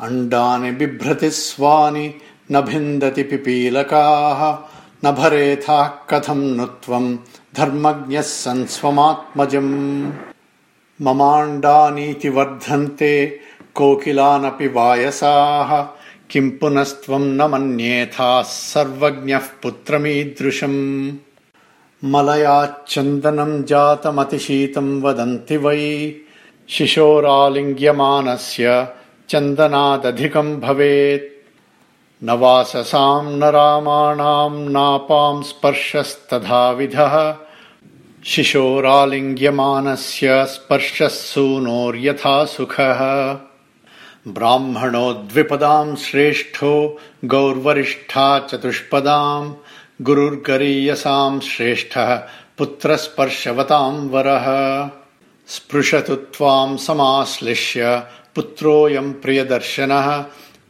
अण्डानि बिभ्रति स्वानि न भिन्दति पिपीलकाः न भरेथाः कथम् नु त्वम् धर्मज्ञः सन् स्वमात्मजम् ममाण्डानीति वर्धन्ते कोकिलानपि वायसाः किम् पुनस्त्वम् न मन्येथाः सर्वज्ञः पुत्रमीदृशम्। मलयाच्चन्दनम् जातमतिशीतम् वदन्ति वै शिशोरालिङ्ग्यमानस्य चन्दनादधिकम् भवेत्। न वाससाम् न रामाणाम् नापाम् स्पर्शस्तथाविधः। शिशोरालिङ्ग्यमानस्य स्पर्शः सूनोर्यथा सुखः। ब्राह्मणो द्विपदाम् श्रेष्ठो गौर्वरिष्ठा चतुष्पदाम् गुरुर्गरीयसाम् श्रेष्ठः पुत्रस्पर्शवताम् वरः। स्पृशतु त्वाम् समाश्लिष्य पुत्रोऽयम् प्रियदर्शनः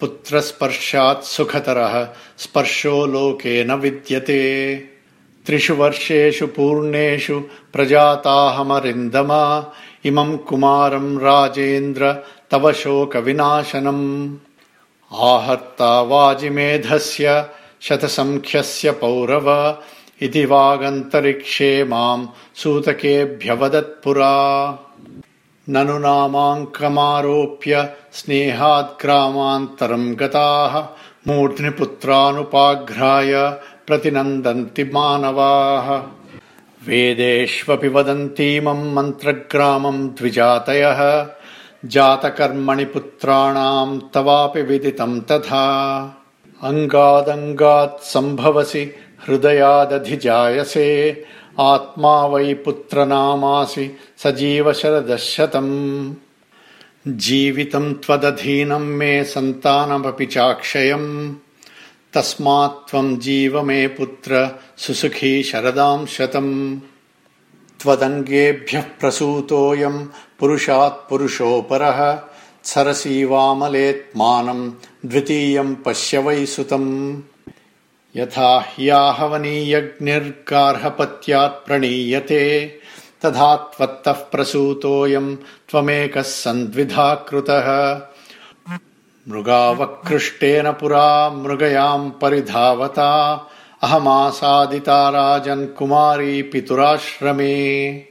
पुत्रस्पर्शात् सुखतरः स्पर्शो लोके न विद्यते। त्रिषु वर्षेषु पूर्णेषु प्रजाताहमरिन्दम इमम् कुमारम् राजेन्द्र तव शोकविनाशनम्। आहर्ता वाजिमेधस्य शतसङ्ख्यस्य पौरव इति वागन्तरिक्षे माम् सूतकेभ्यवदत्पुरा ननु नामाङ्कमारोप्य स्नेहाद्ग्रामान्तरम् गताः। मूर्ध्निपुत्रानुपाघ्राय प्रतिनन्दन्ति मानवाः। वेदेष्वपि वदन्तीमम् मन्त्रग्रामम् द्विजातयः। जातकर्मणि पुत्राणाम् तवापि विदितम् तथा। अङ्गादङ्गात् सम्भवसि हृदयादधिजायसे आत्मा वै पुत्रनामासि सजीव शरदशतम्। जीवितम् त्वदधीनम् मे सन्तानमपि चाक्षयम्। तस्मात् त्वम् जीव मे पुत्र सुसुखी शरदाम् शतम्। त्वदङ्गेभ्यः प्रसूतोऽयम् पुरुषात् पुरुषोपरः। सरसीवामलेत्मानम् द्वितीयम् पश्य वै सुतम् यथा ह्याहवनीयग्निर्गार्हपत्यात् प्रणीयते तथा त्वत्तः प्रसूतोऽयम् त्वमेकः सन्द्विधा कृतः मृगावकृष्टेन पुरा मृगयाम् परिधावता अहमासादिता राजन् कुमारी पितुराश्रमे।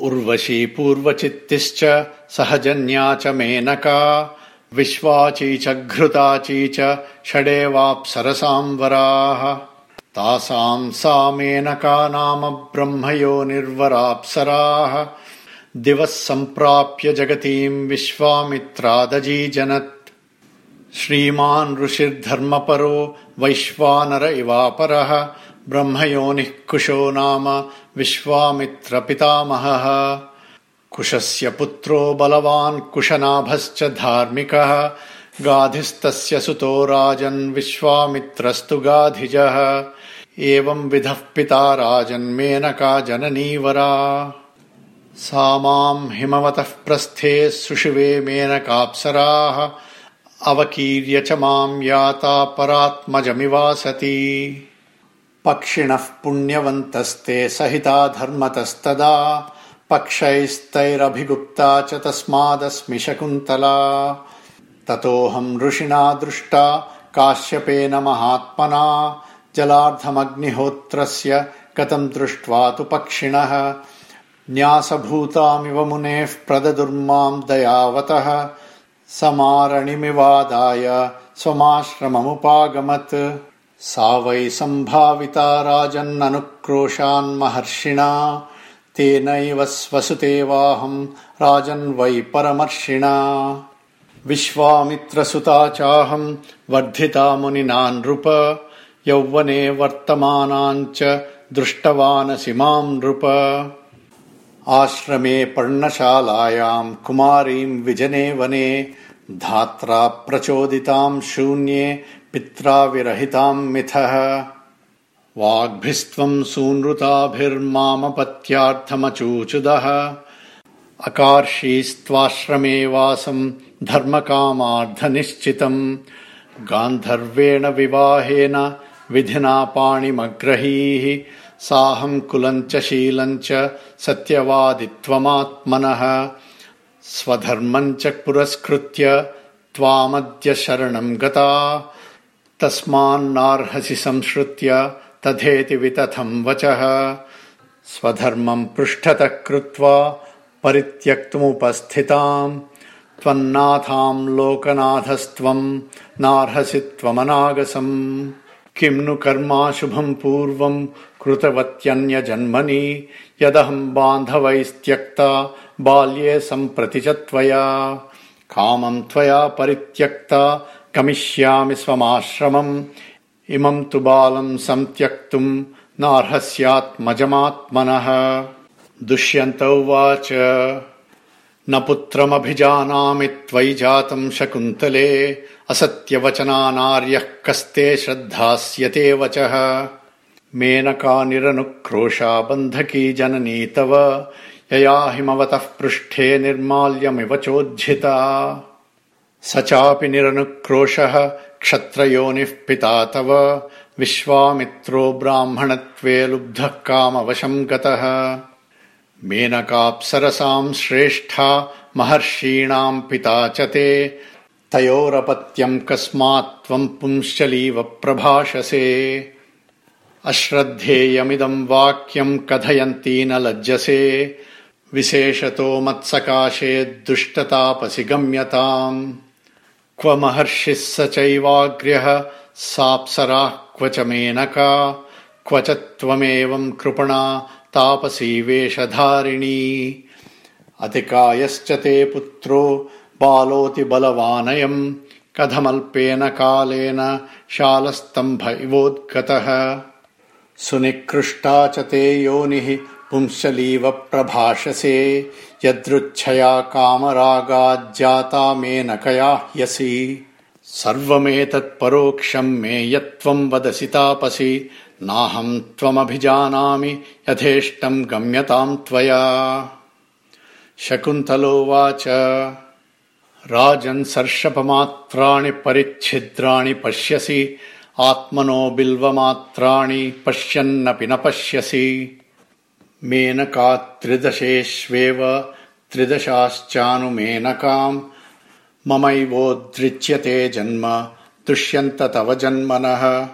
उर्वशी पूर्वचित्तिश्च सहजन्या च मेनका विश्वाची च घृताची च षडेवाप्सरसाम् वराः तासाम् सा मेनका नाम ब्रह्मयो निर्वराप्सराः। दिवः सम्प्राप्य जगतीम् विश्वामित्रादजीजनत् श्रीमान् ऋषिर्धर्मपरो वैश्वानर इवापरः। ब्रह्मयोनिः कुशो नाम विश्वामित्रपितामहः कुशस्य पुत्रो बलवान् कुशनाभश्च धार्मिकः गाधिस्तस्य सुतो राजन् विश्वामित्रस्तु गाधिजः। एवम् विधः पिता राजन्मेनका जननीवरा। सा माम् हिमवतः प्रस्थे सुशिवे मेनकाप्सराः अवकीर्य च माम् याता परात्मजमिवासति। पक्षिणः पुण्यवन्तस्ते सहिता धर्मतस्तदा पक्षैस्तैरभिगुप्ता च तस्मादस्मि शकुन्तला। ततोऽहम् ऋषिणा दृष्टा काश्यपेन महात्मना। जलार्धमग्निहोत्रस्य कथम् दृष्ट्वा तु पक्षिणः। न्यासभूतामिव मुनेः प्रददुर्माम् दयावतः। समारणिमिवादाय स्वमाश्रममुपागमत्। सा वै सम्भाविता राजन्ननुक्रोशान्महर्षिणा तेनैव स्वसुतेवाहम् राजन् वै परमर्षिणा। विश्वामित्रसुता चाहम् वर्धिता मुनिना नृप यौवने वर्तमानाम् च दृष्टवानसि माम् नृप। आश्रमे पर्णशालायाम् कुमारीम् विजने वने धात्रा प्रचोदिताम् शून्ये पित्रा विरहिताम् मिथः वाग्भिस्त्वम् सूनृताभिर्मामपत्यार्थमचूचुदः। अकार्षीस्त्वाश्रमे वासम् धर्मकामार्धनिश्चितम् गान्धर्वेण विवाहेन विधिना पाणिमग्रहीः। साहम् कुलम् च शीलम् च सत्यवादित्वमात्मनः। स्वधर्मम् च पुरस्कृत्य त्वामद्य शरणम् गता। तस्मान्नार्हसि संश्रुत्य तथेति वितथम् वचः। स्वधर्मम् पृष्ठतः कृत्वा परित्यक्तुमुपस्थिताम्। त्वन्नाथाम् लोकनाथस्त्वम् नार्हसि त्वमनागसम्। किम् नु कर्माशुभम् पूर्वम् कृतवत्यन्यजन्मनि? यदहम् बान्धवैस्त्यक्ता बाल्ये सम्प्रति च त्वया। कामम् त्वया परित्यक्ता। गमिष्यामि स्वमाश्रमम् इमम् तु बालम् सन्त्यक्तुम् नार्हस्यात्मजमात्मनः। दुष्यन्त उवाच न पुत्रमभिजानामि त्वयि जातम् शकुन्तले असत्यवचनानार्यः कस्ते श्रद्धास्यते वचः। मेनका निरनुक्रोशा बन्धकी जननी तव यया हिमवतः पृष्ठे निर्माल्यमिव चोज्झिता स चापि निरनुक्रोशः क्षत्रयोनिः पिता तव। विश्वामित्रो ब्राह्मणत्वे लुब्धः कामवशम् गतः। मेनकाप्सरसाम् श्रेष्ठा महर्षीणाम् पिता च ते। तयोरपत्यम् कस्मात् त्वम् पुंश्चलीव प्रभाषसे। अश्रद्धेयमिदम् वाक्यम् कथयन्ती न लज्जसे। विशेषतो मत्सकाशे दुष्टतापसि गम्यताम् क्व महर्षिः स चैवाग्र्यः साप्सराः क्व च मेनका क्व च त्वमेवम् कृपणा तापसी वेषधारिणी। अतिकायश्च ते पुत्रो बालोऽति बलवानयम् कथमल्पेन कालेन शालस्तम्भ इवोद्गतः सुनिकृष्टा च ते योनिः पुंसलीव प्रभाषसे यदृच्छया कामरागाज्जाता मेनकया ह्यसि सर्वमेतत्परोक्षम् मे यत्त्वम् वदसि तापसि। नाहम् त्वमभिजानामि यथेष्टम् गम्यताम् त्वया। शकुन्तलोवाच। राजन् सर्षपमात्राणि परिच्छिद्राणि पश्यसि। आत्मनो बिल्वमात्राणि पश्यन्नपि न पश्यसि मेनका त्रिदशेष्वेव त्रिदशाश्चानुमेनकाम् ममैवोद्रिच्यते जन्म दुष्यन्त तव जन्मनः।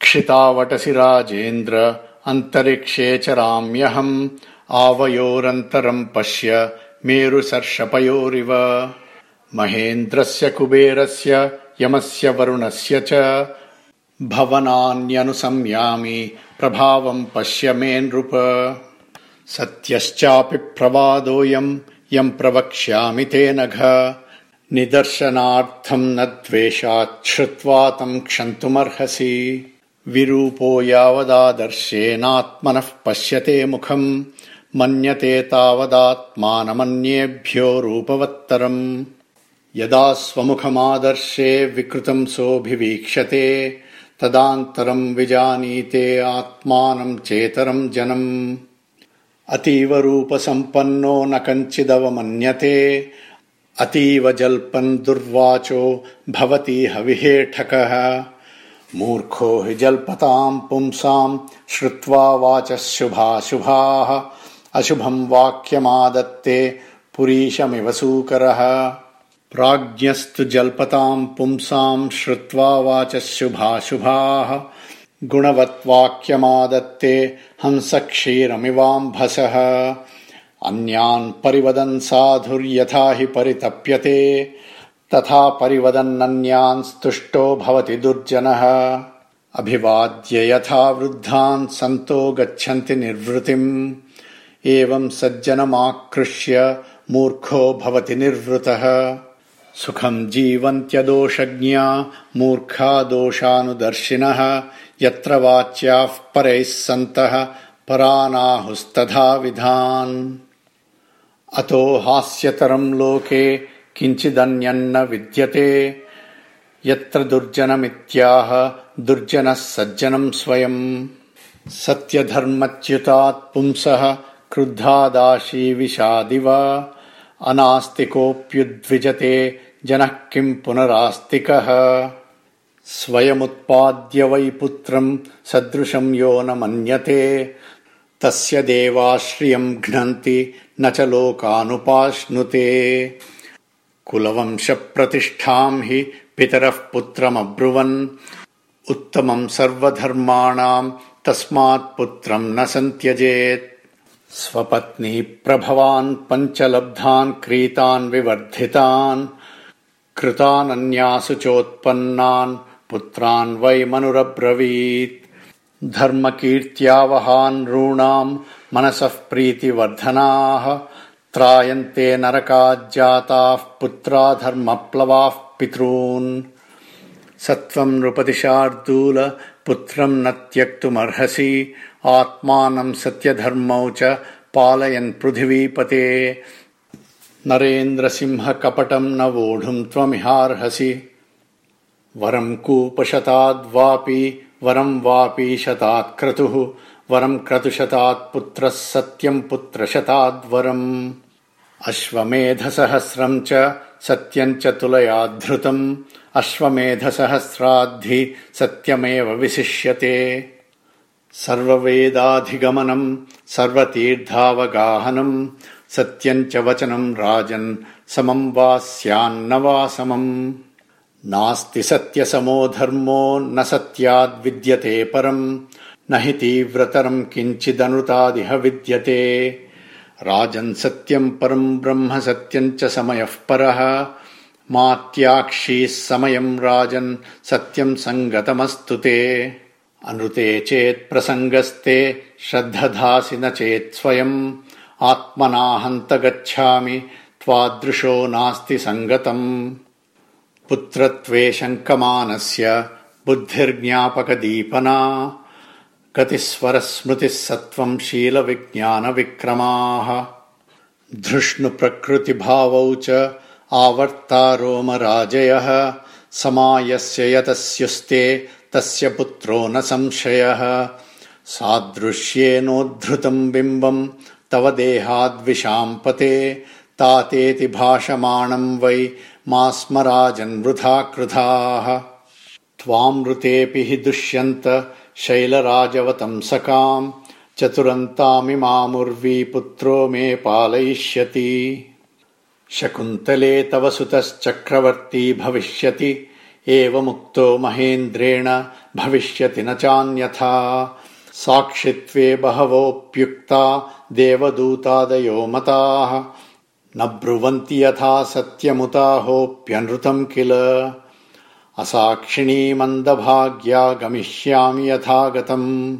क्षितावटसि राजेन्द्र अन्तरिक्षे चराम्यहम् आवयोरन्तरम् पश्य मेरुसर्षपयोरिव। महेन्द्रस्य कुबेरस्य यमस्य वरुणस्य च भवनान्यनुसंयामि प्रभावम् पश्य मे नृप। सत्यश्चापि प्रवादोऽयम् यम् प्रवक्ष्यामि ते नघ। निदर्शनार्थम् न द्वेषाच्छ्रुत्वा तम् क्षन्तुमर्हसि। विरूपो यावदादर्शेनात्मनः पश्यते मुखम् मन्यते तावदात्मानमन्येभ्यो रूपवत्तरम्। यदा स्वमुखमादर्शे विकृतम् सोऽभिवीक्षते तदान्तरम् विजानीते आत्मानम् चेतरम् जनम्। अतीव रूपसम्पन्नो न कञ्चिदवमन्यते। अतीव जल्पन् दुर्वाचो भवतीह विहेठकः मूर्खो हि जल्पताम् पुंसाम् श्रुत्वा वाचः शुभाशुभाः अशुभम् वाक्यमादत्ते पुरीशमिव सूकरः प्राज्ञस्तु जल्पताम् पुंसाम् श्रुत्वा वाचः शुभाशुभाः गुणवत्वाक्यमादत्ते हंस क्षीरमिवाम्भसः अन्यान् परिवदन् साधुर्यथा हि परितप्यते। तथा परिवदन्नन्यान् स्तुष्टो भवति दुर्जनः। अभिवाद्य यथा वृद्धान् सन्तो गच्छन्ति निर्वृतिम्। एवम् सज्जनमाकृष्य मूर्खो भवति निर्वृतः सुखम् जीवन्त्यदोषज्ञा मूर्खा दोषानुदर्शिनः यत्र वाच्याः परैः सन्तः परानाहुस्तथाविधान् अतो हास्यतरम् लोके किञ्चिदन्यन्न विद्यते यत्र दुर्जनमित्याह दुर्जनः सज्जनम् स्वयम् सत्यधर्मच्युतात् पुंसः क्रुद्धादाशीविषादिव अनास्तिकोऽप्युद्विजते जनः किम् पुनरास्तिकः? स्वयमुत्पाद्य वै पुत्रम् सदृशम् यो न मन्यते। तस्य देवाश्रियम् घ्नन्ति न च लोकानुपाश्नुते। कुलवंशप्रतिष्ठाम् हि पितरः पुत्रमब्रुवन्। उत्तमम् सर्वधर्माणाम् तस्मात् पुत्रम् न सन्त्यजेत् स्वपत्नी प्रभवान् पञ्चलब्धान् क्रीतान् विवर्धितान् कृतानन्यासु चोत्पन्नान् पुत्रान् वै मनुरब्रवीत् धर्मकीर्त्यावहान् ऋणाम् मनसः प्रीतिवर्धनाः त्रायन्ते नरकाज्जाताः पुत्रा धर्मप्लवाः पितॄन् सत्त्वम् नृपतिशार्दूल पुत्रम् न त्यक्तुमर्हसि आत्मानम् सत्यधर्मौ च पालयन् पृथिवीपते। नरेन्द्रसिंहकपटम् न वोढुम् त्वमिहार्हसि। वरम् कूपशताद्वापि वरम् वापि शतात् क्रतुः वरम् क्रतुशतात् पुत्रः सत्यम् पुत्रशताद्वरम्। अश्वमेधसहस्रम् च सत्यम् तुलयाद्धृतम्। अश्वमेधसहस्राद्धि सत्यमेव विशिष्यते सर्ववेदाधिगमनम् सर्वतीर्थावगाहनम् सत्यम् च वचनम् राजन् समम् वा स्यान्न वा समम्। नास्ति सत्यसमो धर्मो न सत्याद्विद्यते परम् न हि तीव्रतरम् किञ्चिदनुतादिह विद्यते। राजन् सत्यम् परम् ब्रह्म सत्यम् च समयः परः मात्याक्षीः समयम् राजन् सत्यम् सङ्गतमस्तु ते अनुते श्रद्धधासि न चेत् स्वयम् आत्मनाहन्त गच्छामि त्वादृशो नास्ति सङ्गतम्। पुत्रत्वे शङ्कमानस्य बुद्धिर्ज्ञापकदीपना गतिस्वरस्मृतिः सत्त्वम् शीलविज्ञानविक्रमाः। धृष्णुप्रकृतिभावौ च आवर्तारोमराजयः समायस्य यतस्युस्ते तस्य पुत्रो न संशयः। सादृश्येनोद्धृतम् बिम्बम् तव देहाद्विशाम्पते तातेति भाषमाणम् वै मा स्म राजन्वृथा कृधाः त्वामृतेऽपि हि दुष्यन्त शैलराजवतंसकाम् चतुरन्तामिमामुर्वी पुत्रो मे पालयिष्यति। शकुन्तले तव सुतश्चक्रवर्ती भविष्यति एवमुक्तो महेन्द्रेण भविष्यति न चान्यथा। साक्षित्वे बहवोऽप्युक्ता देवदूतादयो मताः। न ब्रुवन्ति यथा सत्यमुताहोऽप्यनृतम् किल। असाक्षिणी मन्दभाग्या गमिष्यामि यथा गतम्